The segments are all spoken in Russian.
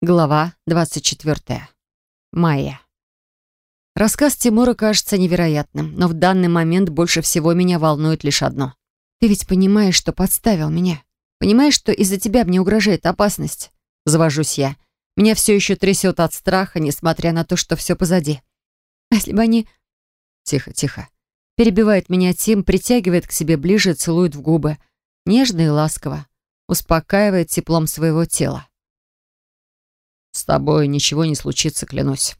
Глава 24. Майя. Рассказ Тимура кажется невероятным, но в данный момент больше всего меня волнует лишь одно. Ты ведь понимаешь, что подставил меня. Понимаешь, что из-за тебя мне угрожает опасность? Завожусь я. Меня все еще трясет от страха, несмотря на то, что все позади. А если бы они... Тихо, тихо. Перебивает меня Тим, притягивает к себе ближе, целует в губы. Нежно и ласково. Успокаивает теплом своего тела. «С тобой ничего не случится, клянусь».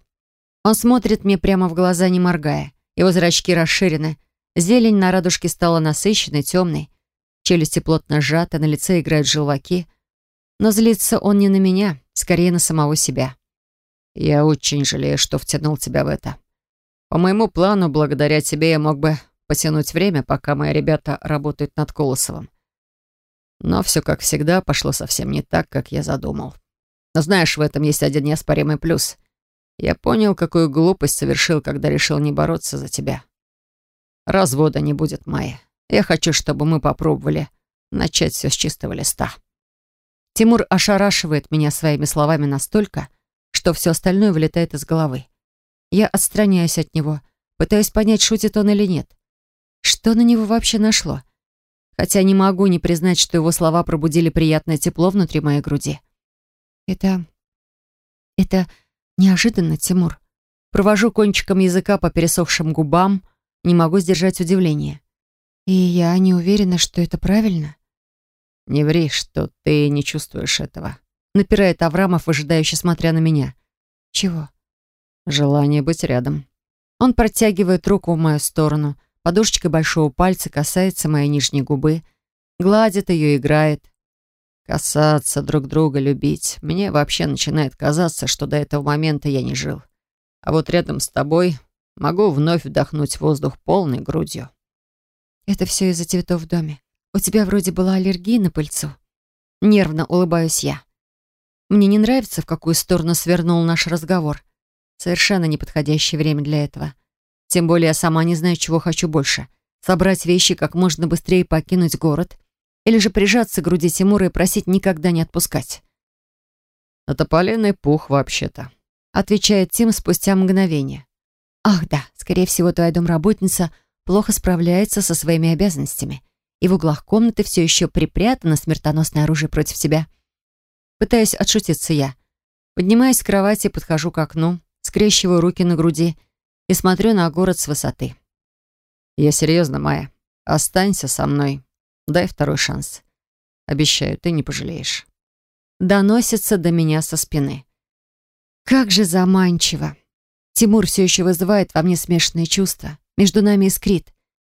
Он смотрит мне прямо в глаза, не моргая. Его зрачки расширены. Зелень на радужке стала насыщенной, темной. Челюсти плотно сжаты, на лице играют желваки. Но злится он не на меня, скорее на самого себя. «Я очень жалею, что втянул тебя в это. По моему плану, благодаря тебе я мог бы потянуть время, пока мои ребята работают над Колосовым. Но все, как всегда, пошло совсем не так, как я задумал». Но знаешь, в этом есть один неоспоримый плюс. Я понял, какую глупость совершил, когда решил не бороться за тебя. Развода не будет, Майя. Я хочу, чтобы мы попробовали начать все с чистого листа. Тимур ошарашивает меня своими словами настолько, что все остальное вылетает из головы. Я отстраняюсь от него, пытаюсь понять, шутит он или нет. Что на него вообще нашло? Хотя не могу не признать, что его слова пробудили приятное тепло внутри моей груди. Это... это неожиданно, Тимур. Провожу кончиком языка по пересохшим губам, не могу сдержать удивление. И я не уверена, что это правильно. «Не ври, что ты не чувствуешь этого», — напирает Аврамов, ожидающе смотря на меня. «Чего?» «Желание быть рядом». Он протягивает руку в мою сторону, подушечкой большого пальца касается моей нижней губы, гладит ее, играет. Касаться друг друга, любить. Мне вообще начинает казаться, что до этого момента я не жил. А вот рядом с тобой могу вновь вдохнуть воздух полной грудью. Это все из-за цветов в доме. У тебя вроде была аллергия на пыльцу. Нервно улыбаюсь я. Мне не нравится, в какую сторону свернул наш разговор. Совершенно неподходящее время для этого. Тем более я сама не знаю, чего хочу больше. Собрать вещи как можно быстрее покинуть город — или же прижаться к груди Тимура и просить никогда не отпускать? «Это полиный пух, вообще-то», — отвечает Тим спустя мгновение. «Ах да, скорее всего, твоя домработница плохо справляется со своими обязанностями, и в углах комнаты все еще припрятано смертоносное оружие против тебя». Пытаюсь отшутиться я. Поднимаюсь с кровати, подхожу к окну, скрещиваю руки на груди и смотрю на город с высоты. «Я серьезно, Майя. Останься со мной. Дай второй шанс. Обещаю, ты не пожалеешь. Доносится до меня со спины. Как же заманчиво. Тимур все еще вызывает во мне смешанные чувства. Между нами искрит.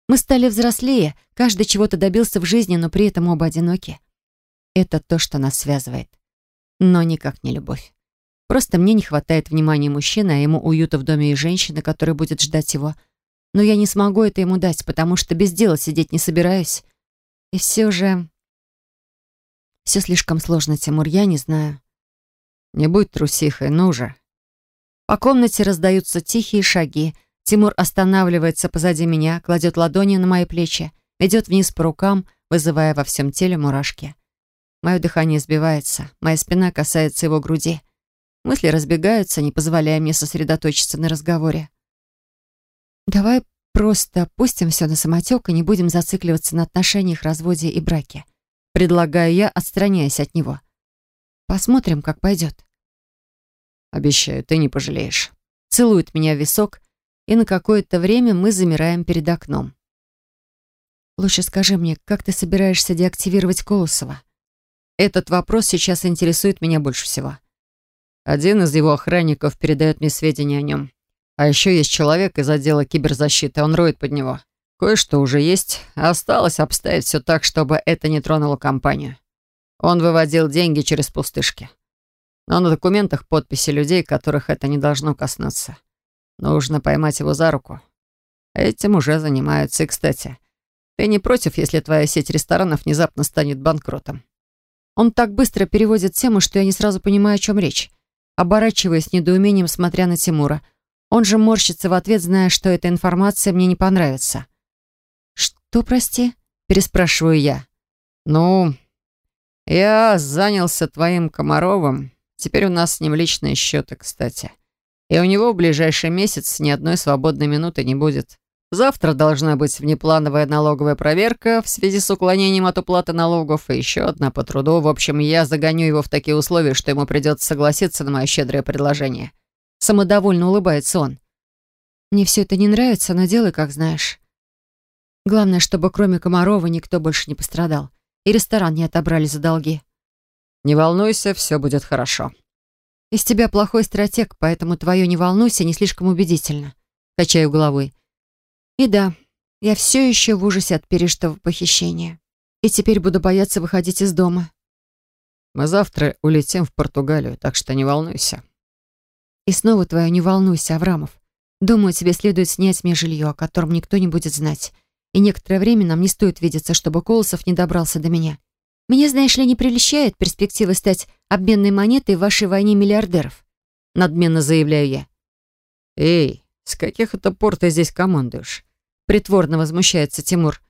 Мы стали взрослее, каждый чего-то добился в жизни, но при этом оба одиноки. Это то, что нас связывает. Но никак не любовь. Просто мне не хватает внимания мужчины, а ему уюта в доме и женщины, которая будет ждать его. Но я не смогу это ему дать, потому что без дела сидеть не собираюсь. И все же... Все слишком сложно, Тимур, я не знаю. Не будь трусихой, ну же. По комнате раздаются тихие шаги. Тимур останавливается позади меня, кладет ладони на мои плечи, ведет вниз по рукам, вызывая во всем теле мурашки. Мое дыхание сбивается, моя спина касается его груди. Мысли разбегаются, не позволяя мне сосредоточиться на разговоре. «Давай Просто пустим все на самотек и не будем зацикливаться на отношениях, разводе и браке. Предлагаю я, отстраняясь от него. Посмотрим, как пойдет. Обещаю, ты не пожалеешь. Целует меня в висок, и на какое-то время мы замираем перед окном. Лучше скажи мне, как ты собираешься деактивировать Колосова? Этот вопрос сейчас интересует меня больше всего. Один из его охранников передает мне сведения о нем. А еще есть человек из отдела киберзащиты, он роет под него. Кое-что уже есть, осталось обставить все так, чтобы это не тронуло компанию. Он выводил деньги через пустышки. Но на документах подписи людей, которых это не должно коснуться. Нужно поймать его за руку. Этим уже занимаются. И, кстати, ты не против, если твоя сеть ресторанов внезапно станет банкротом? Он так быстро переводит тему, что я не сразу понимаю, о чем речь. Оборачиваясь недоумением, смотря на Тимура — он же морщится в ответ, зная, что эта информация мне не понравится. «Что, прости?» — переспрашиваю я. «Ну, я занялся твоим Комаровым. Теперь у нас с ним личные счеты, кстати. И у него в ближайший месяц ни одной свободной минуты не будет. Завтра должна быть внеплановая налоговая проверка в связи с уклонением от уплаты налогов и еще одна по труду. В общем, я загоню его в такие условия, что ему придется согласиться на мое щедрое предложение. Самодовольно улыбается он. Мне все это не нравится, но делай, как знаешь. Главное, чтобы кроме Комарова никто больше не пострадал. И ресторан не отобрали за долги. Не волнуйся, все будет хорошо. Из тебя плохой стратег, поэтому твое «не волнуйся» не слишком убедительно. Качаю головой. И да, я все еще в ужасе от пережитого похищения. И теперь буду бояться выходить из дома. Мы завтра улетим в Португалию, так что не волнуйся. И снова твое «не волнуйся», Аврамов. Думаю, тебе следует снять мне жилье, о котором никто не будет знать. И некоторое время нам не стоит видеться, чтобы Колосов не добрался до меня. Меня, знаешь ли, не прельщает перспектива стать обменной монетой в вашей войне миллиардеров. Надменно заявляю я. Эй, с каких это пор ты здесь командуешь? Притворно возмущается Тимур.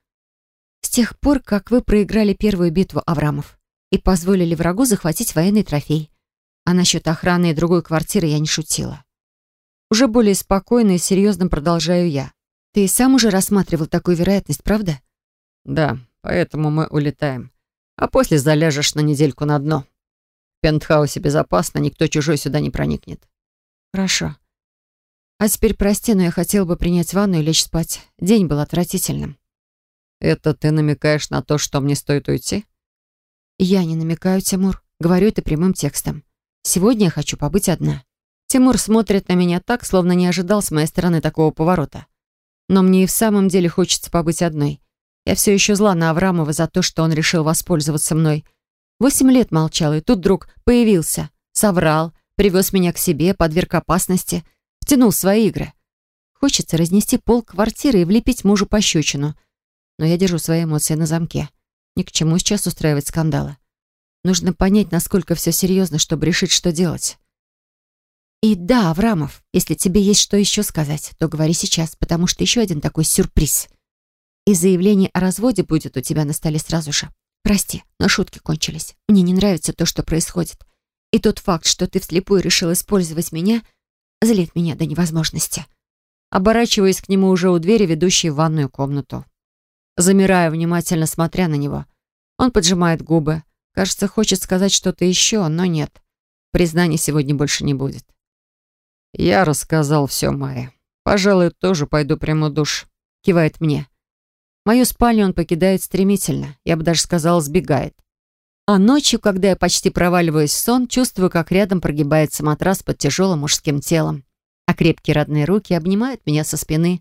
С тех пор, как вы проиграли первую битву Аврамов и позволили врагу захватить военный трофей. А насчет охраны и другой квартиры я не шутила. Уже более спокойно и серьезно продолжаю я. Ты и сам уже рассматривал такую вероятность, правда? Да, поэтому мы улетаем. А после заляжешь на недельку на дно. В пентхаусе безопасно, никто чужой сюда не проникнет. Хорошо. А теперь прости, но я хотела бы принять ванну и лечь спать. День был отвратительным. Это ты намекаешь на то, что мне стоит уйти? Я не намекаю, Тимур. Говорю это прямым текстом. Сегодня я хочу побыть одна. Тимур смотрит на меня так, словно не ожидал с моей стороны такого поворота. Но мне и в самом деле хочется побыть одной. Я все еще зла на Аврамова за то, что он решил воспользоваться мной. Восемь лет молчал, и тут вдруг появился. Соврал, привез меня к себе, подверг опасности — втянул свои игры. Хочется разнести пол квартиры и влепить мужу пощечину. Но я держу свои эмоции на замке. Ни к чему сейчас устраивать скандалы. Нужно понять, насколько все серьезно, чтобы решить, что делать. И да, Аврамов, если тебе есть что еще сказать, то говори сейчас, потому что еще один такой сюрприз. И заявление о разводе будет у тебя на столе сразу же. Прости, но шутки кончились. Мне не нравится то, что происходит. И тот факт, что ты вслепую решил использовать меня — злит меня до невозможности. Оборачиваюсь к нему уже у двери, ведущей в ванную комнату. Замираю, внимательно смотря на него. Он поджимает губы. Кажется, хочет сказать что-то еще, но нет. Признаний сегодня больше не будет. «Я рассказал все Майе. Пожалуй, тоже пойду прямо душ», — кивает мне. Мою спальню он покидает стремительно, я бы даже сказала, сбегает. А ночью, когда я почти проваливаюсь в сон, чувствую, как рядом прогибается матрас под тяжелым мужским телом, а крепкие родные руки обнимают меня со спины,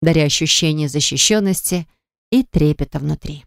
даря ощущение защищенности и трепета внутри.